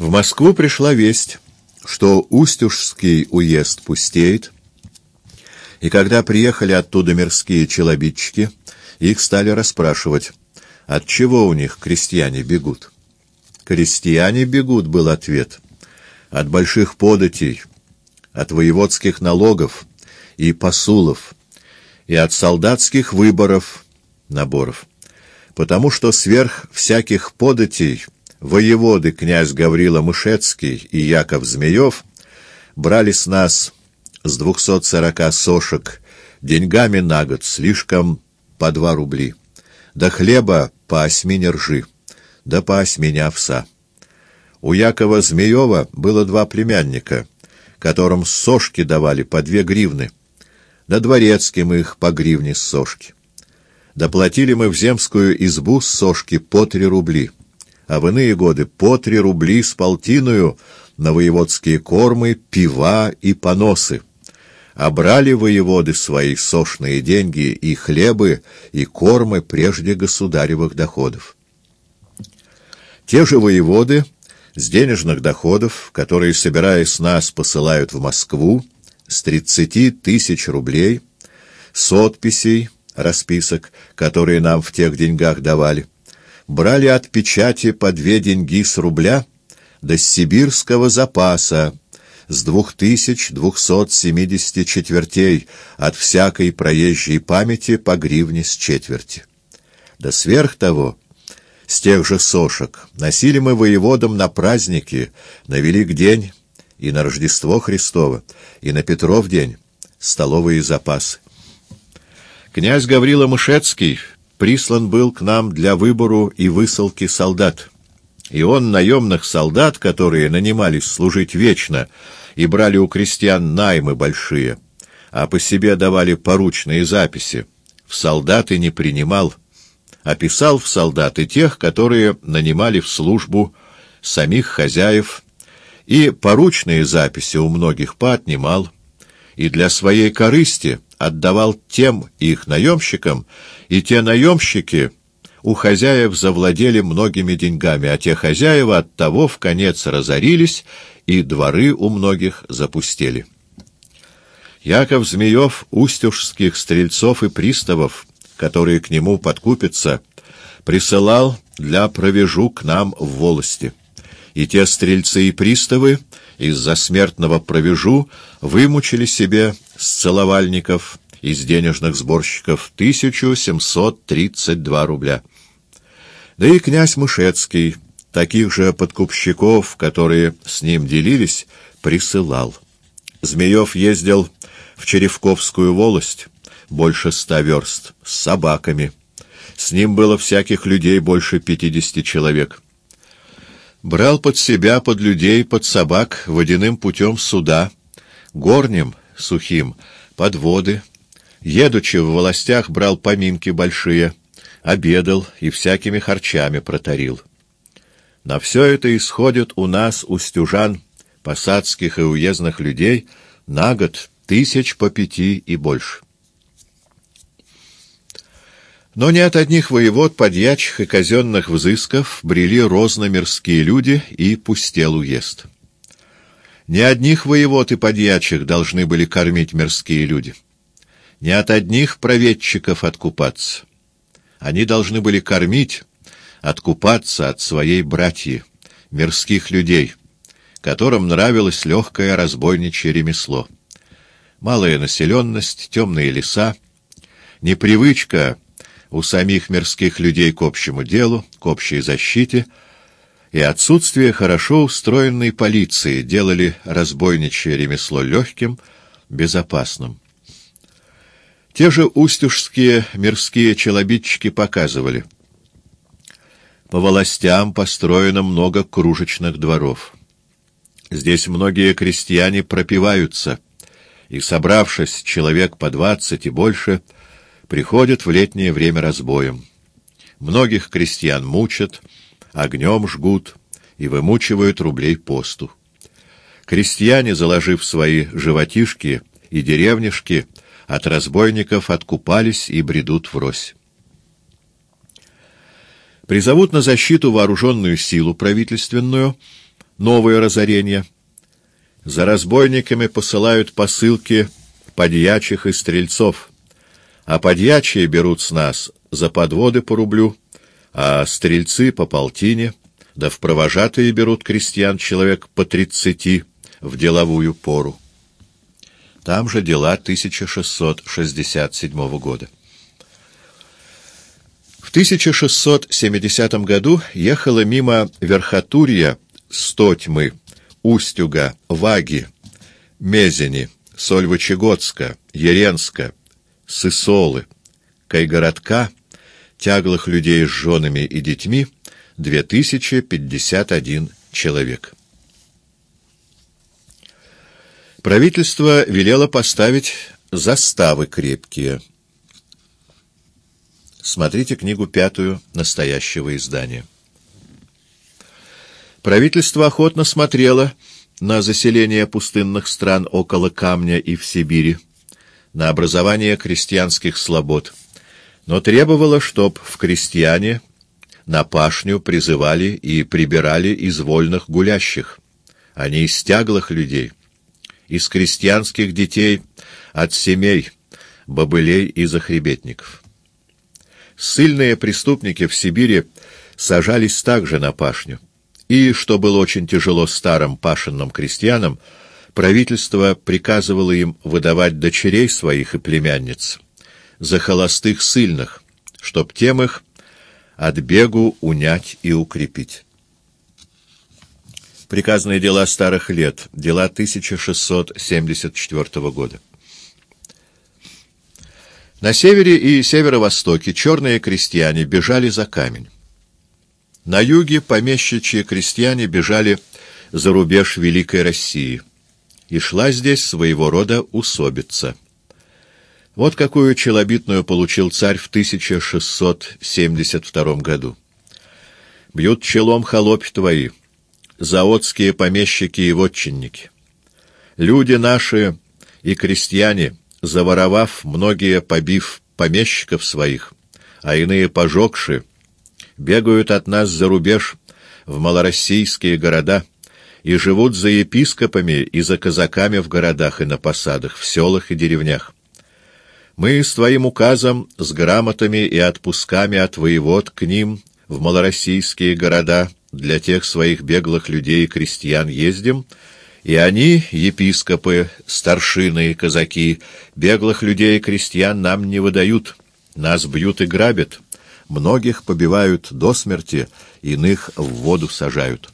В Москву пришла весть, что Устюжский уезд пустеет, и когда приехали оттуда мирские челобитчики, их стали расспрашивать, от чего у них крестьяне бегут. «Крестьяне бегут», — был ответ, — «от больших податей, от воеводских налогов и посулов, и от солдатских выборов, наборов, потому что сверх всяких податей воеводы князь Гаврила Мышецкий и Яков Змеев брали с нас с двухсот сорока сошек деньгами на год слишком по два рубли, да хлеба по осьмине ржи, да по осьмине овса. У Якова Змеева было два племянника, которым сошки давали по две гривны, да дворецким их по гривне сошки. Доплатили мы в земскую избу сошки по три рубли, а в иные годы по три рубли с полтиную на воеводские кормы, пива и поносы. А брали воеводы свои сошные деньги и хлебы, и кормы прежде государевых доходов. Те же воеводы с денежных доходов, которые, собираясь с нас, посылают в Москву, с тридцати тысяч рублей, с отписей, расписок, которые нам в тех деньгах давали, брали от печати по две деньги с рубля до сибирского запаса с двух тысяч двухсот семидесяти четвертей от всякой проезжей памяти по гривне с четверти. Да сверх того, с тех же сошек носили мы воеводам на праздники, на Велик день и на Рождество Христово, и на Петров день столовые запасы. Князь Гаврила Мышецкий прислан был к нам для выбору и высылки солдат. И он наемных солдат, которые нанимались служить вечно и брали у крестьян наймы большие, а по себе давали поручные записи, в солдаты не принимал, описал в солдаты тех, которые нанимали в службу самих хозяев и поручные записи у многих поотнимал, и для своей корысти отдавал тем их наемщикам, и те наемщики у хозяев завладели многими деньгами, а те хозяева от того в конец разорились, и дворы у многих запустили. Яков Змеев устюжских стрельцов и приставов, которые к нему подкупятся, присылал для провежу к нам в волости и те стрельцы и приставы из-за смертного провежу вымучили себе с целовальников из денежных сборщиков 1732 рубля. Да и князь Мышецкий таких же подкупщиков, которые с ним делились, присылал. Змеев ездил в Черевковскую волость, больше ста верст, с собаками. С ним было всяких людей больше пятидесяти человек брал под себя, под людей, под собак водяным путем суда, горнем, сухим, подводы, едучи в властях брал поминки большие, обедал и всякими харчами протарил. На все это исходит у нас, у стюжан, посадских и уездных людей, на год тысяч по пяти и больше. Но не от одних воевод, подьячих и казенных взысков брели розно-мирские люди и пустел уезд. Не одних воевод и подьячих должны были кормить мирские люди. Не от одних проведчиков откупаться. Они должны были кормить, откупаться от своей братьи, мирских людей, которым нравилось легкое разбойничье ремесло. Малая населенность, темные леса, непривычка — у самих мирских людей к общему делу, к общей защите, и отсутствие хорошо устроенной полиции делали разбойничье ремесло легким, безопасным. Те же устюжские мирские челобитчики показывали. По властям построено много кружечных дворов. Здесь многие крестьяне пропиваются, и, собравшись человек по двадцать и больше, — приходят в летнее время разбоем. Многих крестьян мучат, огнем жгут и вымучивают рублей посту. Крестьяне, заложив свои животишки и деревнишки, от разбойников откупались и бредут врозь. Призовут на защиту вооруженную силу правительственную, новое разорение. За разбойниками посылают посылки подьячих и стрельцов, а подьячие берут с нас за подводы по рублю, а стрельцы по полтине, да в провожатые берут крестьян человек по тридцати в деловую пору. Там же дела 1667 года. В 1670 году ехала мимо Верхотурья, Стотьмы, Устюга, Ваги, Мезени, Сольвычегодска, Еренска, Сысолы, Кайгородка, тяглых людей с женами и детьми 2051 человек. Правительство велело поставить заставы крепкие. Смотрите книгу пятую настоящего издания. Правительство охотно смотрело на заселение пустынных стран около Камня и в Сибири, на образование крестьянских слобод, но требовало, чтоб в крестьяне на пашню призывали и прибирали из вольных гулящих, а не из тяглых людей, из крестьянских детей от семей, бобылей и захребетников. Сильные преступники в Сибири сажались также на пашню. И, что было очень тяжело старым пашенным крестьянам, правительство приказывало им выдавать дочерей своих и племянниц за холостых сильных, чтоб тем их от бегу унять и укрепить. Приказные дела старых лет, дела 1674 года. На севере и северо-востоке черные крестьяне бежали за камень. На юге помещичьи крестьяне бежали за рубеж Великой России, и шла здесь своего рода усобица. Вот какую челобитную получил царь в 1672 году. «Бьют челом холопь твои, заотские помещики и вотчинники. Люди наши и крестьяне — заворовав, многие побив помещиков своих, а иные пожегши, бегают от нас за рубеж в малороссийские города и живут за епископами и за казаками в городах и на посадах, в селах и деревнях. Мы с твоим указом, с грамотами и отпусками от воевод к ним в малороссийские города для тех своих беглых людей и крестьян ездим, и они, епископы, старшины и казаки, беглых людей и крестьян нам не выдают, нас бьют и грабят, многих побивают до смерти, иных в воду сажают».